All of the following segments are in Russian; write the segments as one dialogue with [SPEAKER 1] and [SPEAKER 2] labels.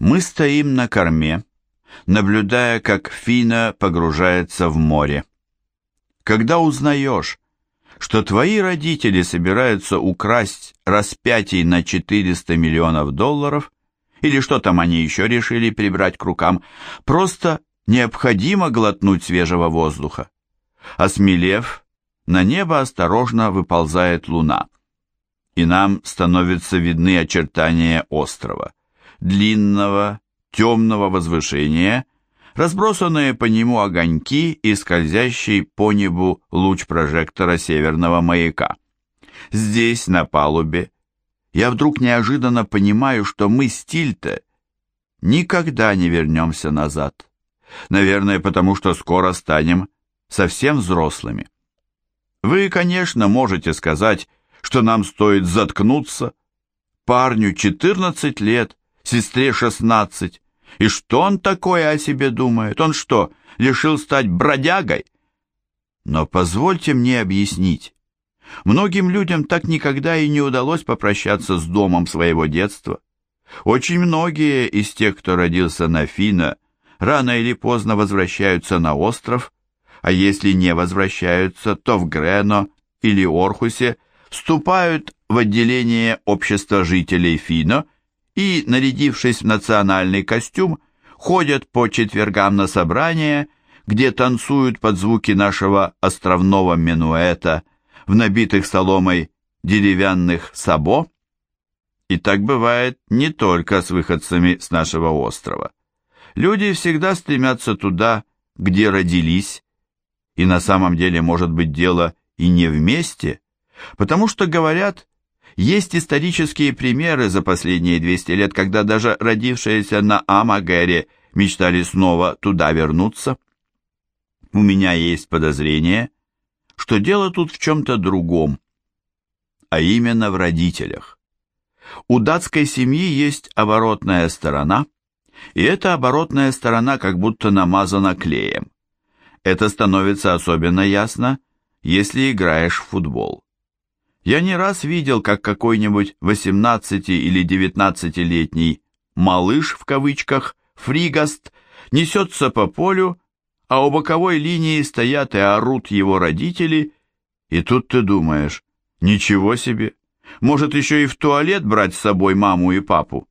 [SPEAKER 1] Мы стоим на корме, наблюдая, как Фина погружается в море. Когда узнаешь, что твои родители собираются украсть распятий на 400 миллионов долларов, или что там они еще решили прибрать к рукам, просто необходимо глотнуть свежего воздуха. Осмелев, на небо осторожно выползает луна, и нам становятся видны очертания острова, длинного, темного возвышения, разбросанные по нему огоньки и скользящий по небу луч прожектора северного маяка. Здесь, на палубе, я вдруг неожиданно понимаю, что мы с Тильте никогда не вернемся назад. Наверное, потому что скоро станем совсем взрослыми. Вы, конечно, можете сказать, что нам стоит заткнуться. Парню 14 лет, сестре 16. И что он такое о себе думает? Он что, решил стать бродягой? Но позвольте мне объяснить. Многим людям так никогда и не удалось попрощаться с домом своего детства. Очень многие из тех, кто родился на Фина, рано или поздно возвращаются на остров, а если не возвращаются, то в Грено или Орхусе вступают в отделение общества жителей Фино и, нарядившись в национальный костюм, ходят по четвергам на собрания, где танцуют под звуки нашего островного минуэта в набитых соломой деревянных сабо. И так бывает не только с выходцами с нашего острова. Люди всегда стремятся туда, где родились, и на самом деле может быть дело и не вместе, потому что, говорят, есть исторические примеры за последние 200 лет, когда даже родившиеся на Амагере мечтали снова туда вернуться. У меня есть подозрение, что дело тут в чем-то другом, а именно в родителях. У датской семьи есть оборотная сторона – и эта оборотная сторона как будто намазана клеем. Это становится особенно ясно, если играешь в футбол. Я не раз видел, как какой-нибудь 18 или 19-летний «малыш» в кавычках, фригаст, несется по полю, а у боковой линии стоят и орут его родители, и тут ты думаешь, ничего себе, может еще и в туалет брать с собой маму и папу.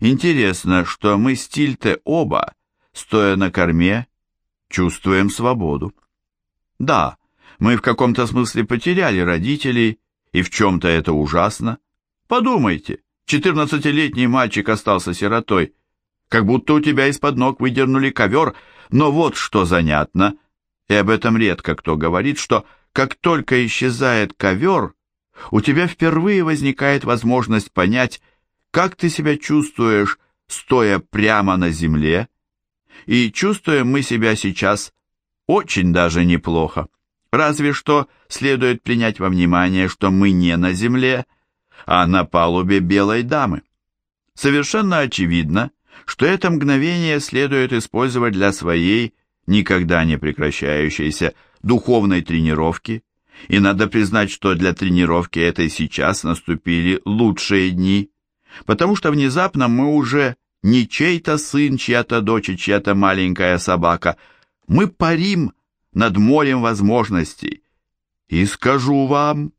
[SPEAKER 1] Интересно, что мы с Тильте оба, стоя на корме, чувствуем свободу. Да, мы в каком-то смысле потеряли родителей, и в чем-то это ужасно. Подумайте, четырнадцатилетний мальчик остался сиротой, как будто у тебя из-под ног выдернули ковер, но вот что занятно, и об этом редко кто говорит, что как только исчезает ковер, у тебя впервые возникает возможность понять, как ты себя чувствуешь, стоя прямо на земле? И чувствуем мы себя сейчас очень даже неплохо. Разве что следует принять во внимание, что мы не на земле, а на палубе белой дамы. Совершенно очевидно, что это мгновение следует использовать для своей никогда не прекращающейся духовной тренировки, и надо признать, что для тренировки этой сейчас наступили лучшие дни потому что внезапно мы уже не чей-то сын, чья-то дочь, чья-то маленькая собака. Мы парим над морем возможностей. И скажу вам,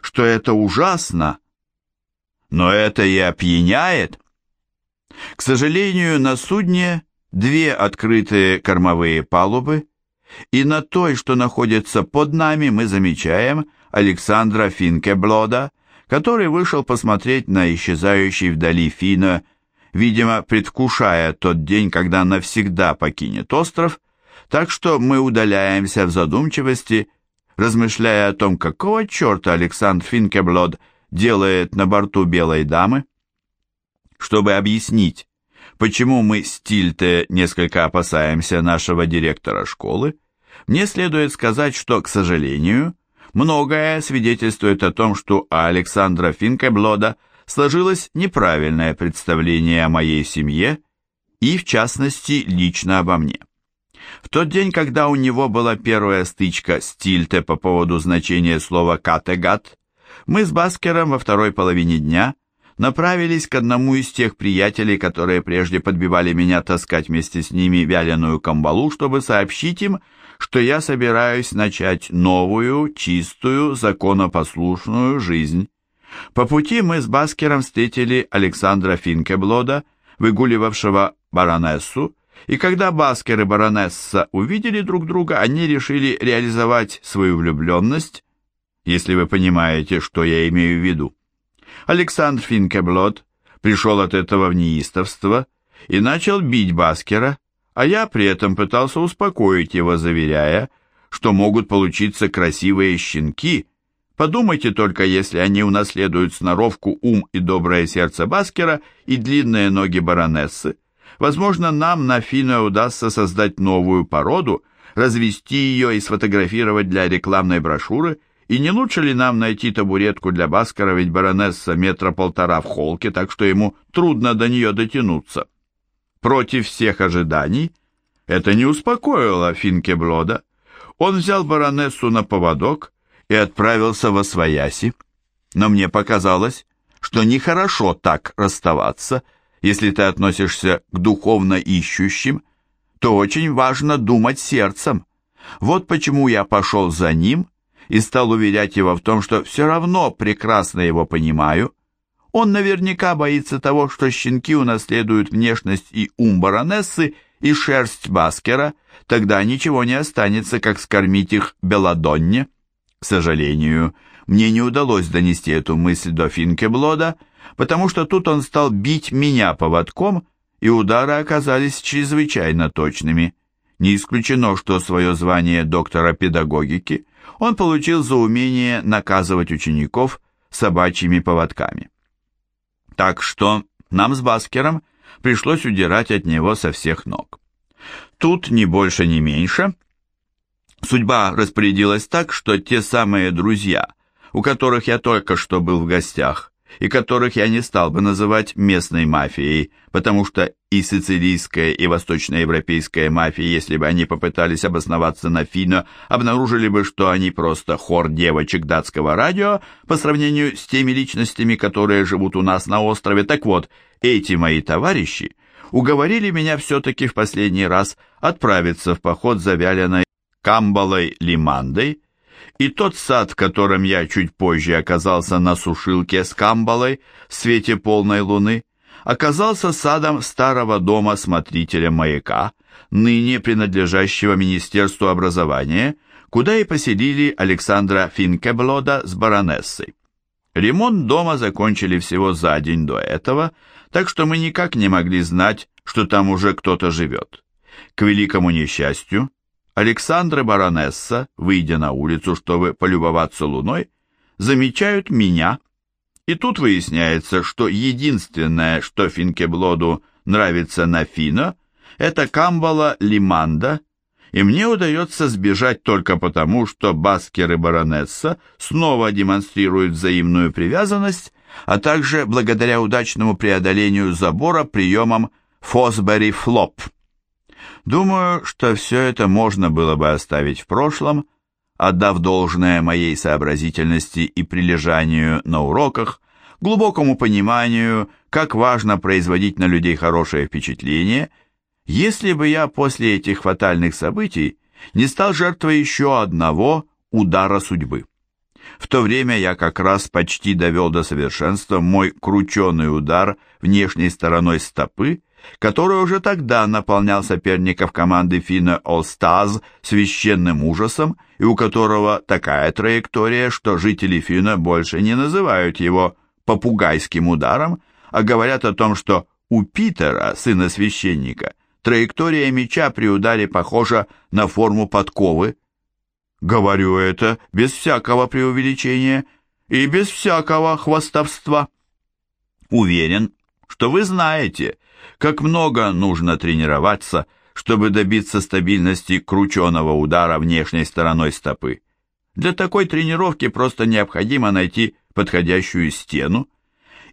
[SPEAKER 1] что это ужасно, но это и опьяняет. К сожалению, на судне две открытые кормовые палубы, и на той, что находится под нами, мы замечаем Александра Финкеблода, который вышел посмотреть на исчезающий вдали Фина, видимо, предвкушая тот день, когда навсегда покинет остров, так что мы удаляемся в задумчивости, размышляя о том, какого черта Александр Финкеблод делает на борту Белой дамы. Чтобы объяснить, почему мы с несколько опасаемся нашего директора школы, мне следует сказать, что, к сожалению, Многое свидетельствует о том, что у Александра Финкеблода сложилось неправильное представление о моей семье и, в частности, лично обо мне. В тот день, когда у него была первая стычка с Тильте по поводу значения слова «категат», мы с Баскером во второй половине дня направились к одному из тех приятелей, которые прежде подбивали меня таскать вместе с ними вяленую камбалу, чтобы сообщить им, что я собираюсь начать новую, чистую, законопослушную жизнь. По пути мы с Баскером встретили Александра Финкеблода, выгуливавшего баронессу, и когда Баскер и баронесса увидели друг друга, они решили реализовать свою влюбленность, если вы понимаете, что я имею в виду. Александр Финкеблот пришел от этого в неистовство и начал бить Баскера, а я при этом пытался успокоить его, заверяя, что могут получиться красивые щенки. Подумайте только, если они унаследуют сноровку, ум и доброе сердце Баскера и длинные ноги баронессы. Возможно, нам на Фино удастся создать новую породу, развести ее и сфотографировать для рекламной брошюры – и не лучше ли нам найти табуретку для Баскара, ведь баронесса метра полтора в холке, так что ему трудно до нее дотянуться. Против всех ожиданий это не успокоило Финкеблода. Он взял баронессу на поводок и отправился во свояси. Но мне показалось, что нехорошо так расставаться, если ты относишься к духовно ищущим, то очень важно думать сердцем. Вот почему я пошел за ним и стал уверять его в том, что все равно прекрасно его понимаю. Он наверняка боится того, что щенки унаследуют внешность и ум баронессы и шерсть Баскера, тогда ничего не останется, как скормить их Беладонне. К сожалению, мне не удалось донести эту мысль до Финкеблода, потому что тут он стал бить меня поводком, и удары оказались чрезвычайно точными. Не исключено, что свое звание доктора педагогики он получил за умение наказывать учеников собачьими поводками. Так что нам с Баскером пришлось удирать от него со всех ног. Тут ни больше, ни меньше. Судьба распорядилась так, что те самые друзья, у которых я только что был в гостях, и которых я не стал бы называть местной мафией, потому что и сицилийская, и восточноевропейская мафия, если бы они попытались обосноваться на Фино, обнаружили бы, что они просто хор девочек датского радио по сравнению с теми личностями, которые живут у нас на острове. Так вот, эти мои товарищи уговорили меня все-таки в последний раз отправиться в поход за вяленой камбалой лимандой, и тот сад, в котором я чуть позже оказался на сушилке с камбалой в свете полной луны, оказался садом старого дома смотрителя маяка, ныне принадлежащего Министерству образования, куда и поселили Александра Финкеблода с баронессой. Ремонт дома закончили всего за день до этого, так что мы никак не могли знать, что там уже кто-то живет. К великому несчастью, Александра баронесса, выйдя на улицу, чтобы полюбоваться луной, замечают меня, и тут выясняется, что единственное, что Финкеблоду нравится на Фино, это камбала Лиманда, и мне удается сбежать только потому, что Баскер и баронесса снова демонстрируют взаимную привязанность, а также благодаря удачному преодолению забора приемом Фосбери Флоп. Думаю, что все это можно было бы оставить в прошлом, отдав должное моей сообразительности и прилежанию на уроках, глубокому пониманию, как важно производить на людей хорошее впечатление, если бы я после этих фатальных событий не стал жертвой еще одного удара судьбы. В то время я как раз почти довел до совершенства мой крученый удар внешней стороной стопы, который уже тогда наполнял соперников команды Фина Олстаз священным ужасом и у которого такая траектория, что жители Фина больше не называют его попугайским ударом, а говорят о том, что у Питера, сына священника, траектория меча при ударе похожа на форму подковы. Говорю это без всякого преувеличения и без всякого хвастовства. Уверен, что вы знаете, как много нужно тренироваться, чтобы добиться стабильности крученого удара внешней стороной стопы. Для такой тренировки просто необходимо найти подходящую стену,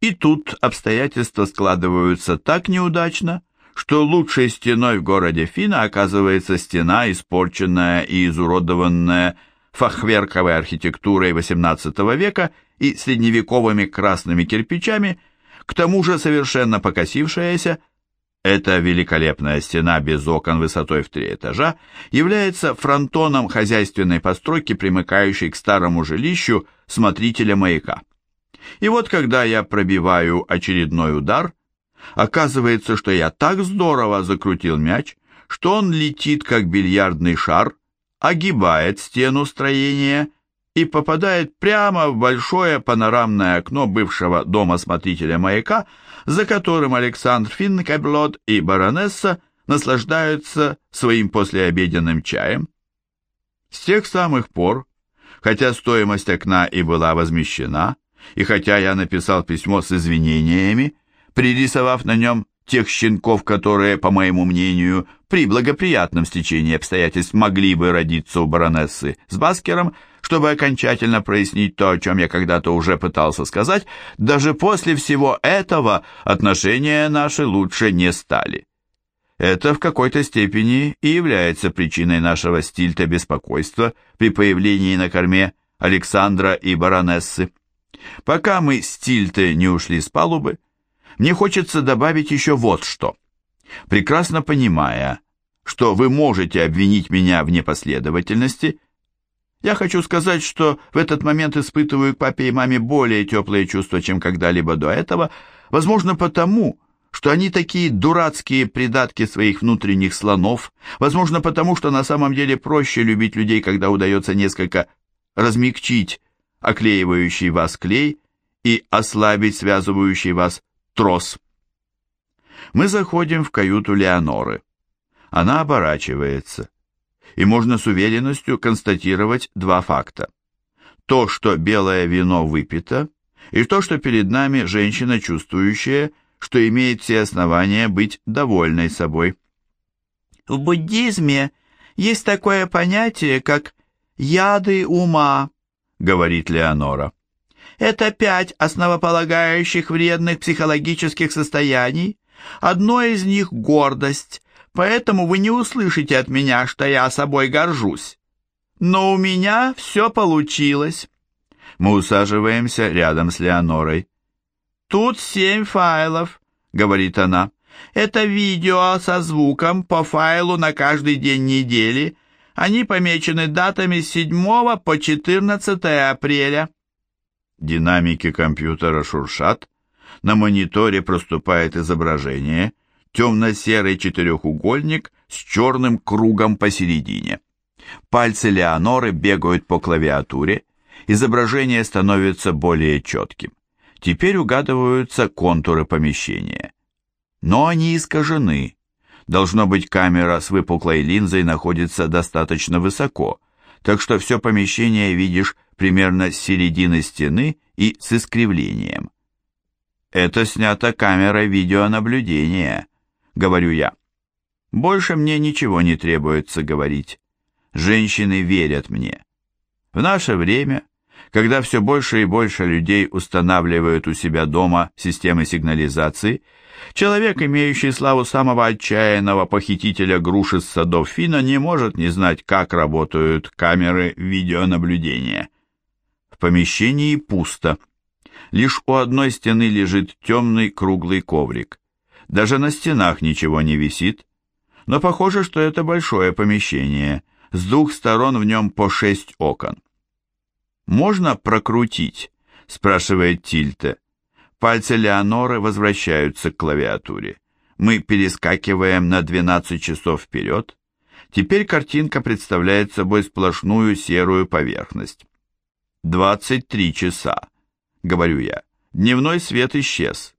[SPEAKER 1] и тут обстоятельства складываются так неудачно, что лучшей стеной в городе Фина оказывается стена, испорченная и изуродованная фахверковой архитектурой XVIII века и средневековыми красными кирпичами, к тому же совершенно покосившаяся, эта великолепная стена без окон высотой в три этажа является фронтоном хозяйственной постройки, примыкающей к старому жилищу смотрителя маяка. И вот когда я пробиваю очередной удар, оказывается, что я так здорово закрутил мяч, что он летит как бильярдный шар, огибает стену строения и попадает прямо в большое панорамное окно бывшего дома смотрителя маяка, за которым Александр Финкеблод и баронесса наслаждаются своим послеобеденным чаем. С тех самых пор, хотя стоимость окна и была возмещена, и хотя я написал письмо с извинениями, пририсовав на нем тех щенков, которые, по моему мнению, при благоприятном стечении обстоятельств могли бы родиться у баронессы с Баскером, чтобы окончательно прояснить то, о чем я когда-то уже пытался сказать, даже после всего этого отношения наши лучше не стали. Это в какой-то степени и является причиной нашего стильта беспокойства при появлении на корме Александра и баронессы. Пока мы с не ушли с палубы, мне хочется добавить еще вот что. Прекрасно понимая, что вы можете обвинить меня в непоследовательности, я хочу сказать, что в этот момент испытываю к папе и маме более теплые чувства, чем когда-либо до этого, возможно потому, что они такие дурацкие придатки своих внутренних слонов, возможно потому, что на самом деле проще любить людей, когда удается несколько размягчить оклеивающий вас клей и ослабить связывающий вас трос. Мы заходим в каюту Леоноры. Она оборачивается. И можно с уверенностью констатировать два факта. То, что белое вино выпито, и то, что перед нами женщина, чувствующая, что имеет все основания быть довольной собой. В буддизме есть такое понятие, как «яды ума», говорит Леонора. Это пять основополагающих вредных психологических состояний. Одно из них – гордость, поэтому вы не услышите от меня, что я собой горжусь. Но у меня все получилось. Мы усаживаемся рядом с Леонорой. «Тут семь файлов», — говорит она. «Это видео со звуком по файлу на каждый день недели. Они помечены датами с 7 по 14 апреля». Динамики компьютера шуршат, на мониторе проступает изображение, темно-серый четырехугольник с черным кругом посередине. Пальцы Леоноры бегают по клавиатуре, изображение становится более четким. Теперь угадываются контуры помещения. Но они искажены. Должно быть, камера с выпуклой линзой находится достаточно высоко, так что все помещение видишь примерно с середины стены и с искривлением. «Это снято камерой видеонаблюдения», — говорю я. Больше мне ничего не требуется говорить. Женщины верят мне. В наше время, когда все больше и больше людей устанавливают у себя дома системы сигнализации, человек, имеющий славу самого отчаянного похитителя груши с садов Фина, не может не знать, как работают камеры видеонаблюдения. В помещении пусто. Лишь у одной стены лежит темный круглый коврик. Даже на стенах ничего не висит. Но похоже, что это большое помещение. С двух сторон в нем по шесть окон. «Можно прокрутить?» – спрашивает Тильте. Пальцы Леоноры возвращаются к клавиатуре. Мы перескакиваем на 12 часов вперед. Теперь картинка представляет собой сплошную серую поверхность. 23 часа, говорю я. Дневной свет исчез.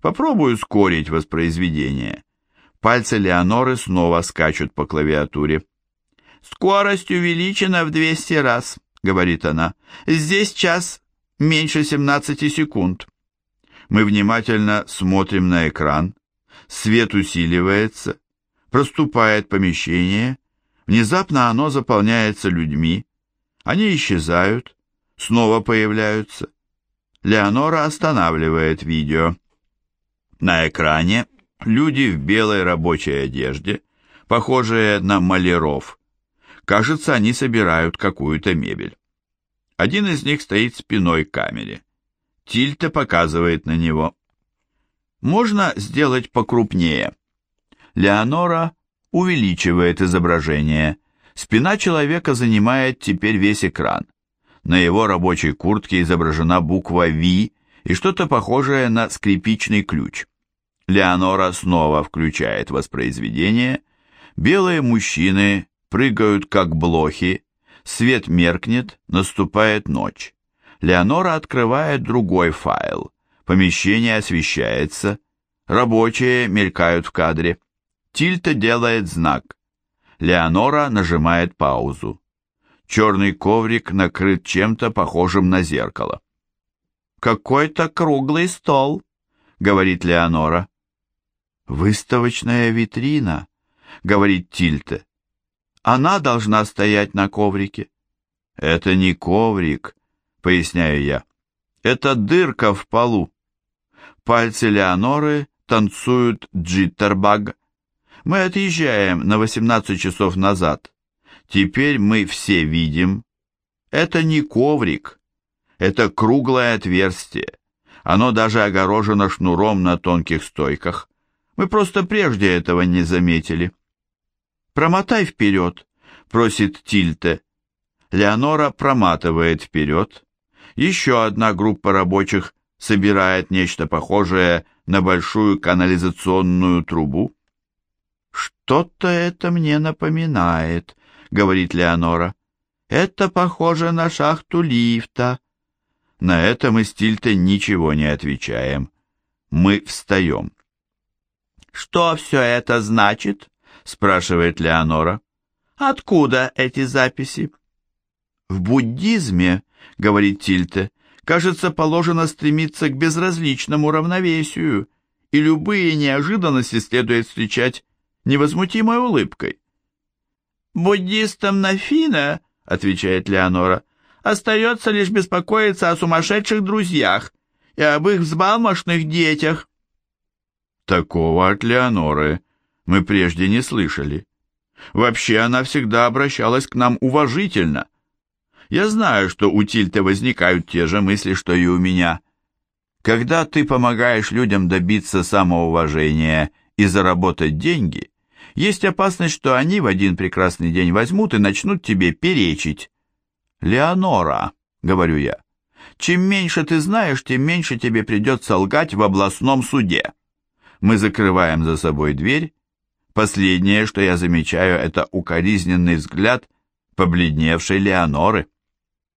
[SPEAKER 1] Попробую ускорить воспроизведение. Пальцы Леоноры снова скачут по клавиатуре. «Скорость увеличена в 200 раз», — говорит она. «Здесь час меньше 17 секунд». Мы внимательно смотрим на экран. Свет усиливается, проступает помещение. Внезапно оно заполняется людьми. Они исчезают, снова появляются. Леонора останавливает видео. На экране люди в белой рабочей одежде, похожие на маляров. Кажется, они собирают какую-то мебель. Один из них стоит спиной к камере. Тильта показывает на него. Можно сделать покрупнее. Леонора увеличивает изображение. Спина человека занимает теперь весь экран. На его рабочей куртке изображена буква V и что-то похожее на скрипичный ключ. Леонора снова включает воспроизведение. Белые мужчины прыгают как блохи, свет меркнет, наступает ночь. Леонора открывает другой файл. Помещение освещается, рабочие мелькают в кадре. Тильта делает знак. Леонора нажимает паузу. Черный коврик накрыт чем-то похожим на зеркало. «Какой-то круглый стол», — говорит Леонора. «Выставочная витрина», — говорит Тильте. «Она должна стоять на коврике». «Это не коврик», — поясняю я. «Это дырка в полу». Пальцы Леоноры танцуют джиттербаг. Мы отъезжаем на 18 часов назад. Теперь мы все видим. Это не коврик. Это круглое отверстие. Оно даже огорожено шнуром на тонких стойках. Мы просто прежде этого не заметили. «Промотай вперед», — просит Тильте. Леонора проматывает вперед. Еще одна группа рабочих собирает нечто похожее на большую канализационную трубу. «Что-то это мне напоминает», — говорит Леонора. «Это похоже на шахту лифта». На это мы с Тильте ничего не отвечаем. Мы встаем. «Что все это значит?» — спрашивает Леонора. «Откуда эти записи?» «В буддизме, — говорит Тильте, — кажется, положено стремиться к безразличному равновесию, и любые неожиданности следует встречать невозмутимой улыбкой. «Буддистам Нафина, — отвечает Леонора, — остается лишь беспокоиться о сумасшедших друзьях и об их взбалмошных детях». Такого от Леоноры мы прежде не слышали. Вообще она всегда обращалась к нам уважительно. Я знаю, что у Тильты возникают те же мысли, что и у меня. Когда ты помогаешь людям добиться самоуважения и заработать деньги, есть опасность, что они в один прекрасный день возьмут и начнут тебе перечить. «Леонора», — говорю я, — «чем меньше ты знаешь, тем меньше тебе придется лгать в областном суде». Мы закрываем за собой дверь. Последнее, что я замечаю, это укоризненный взгляд побледневшей Леоноры.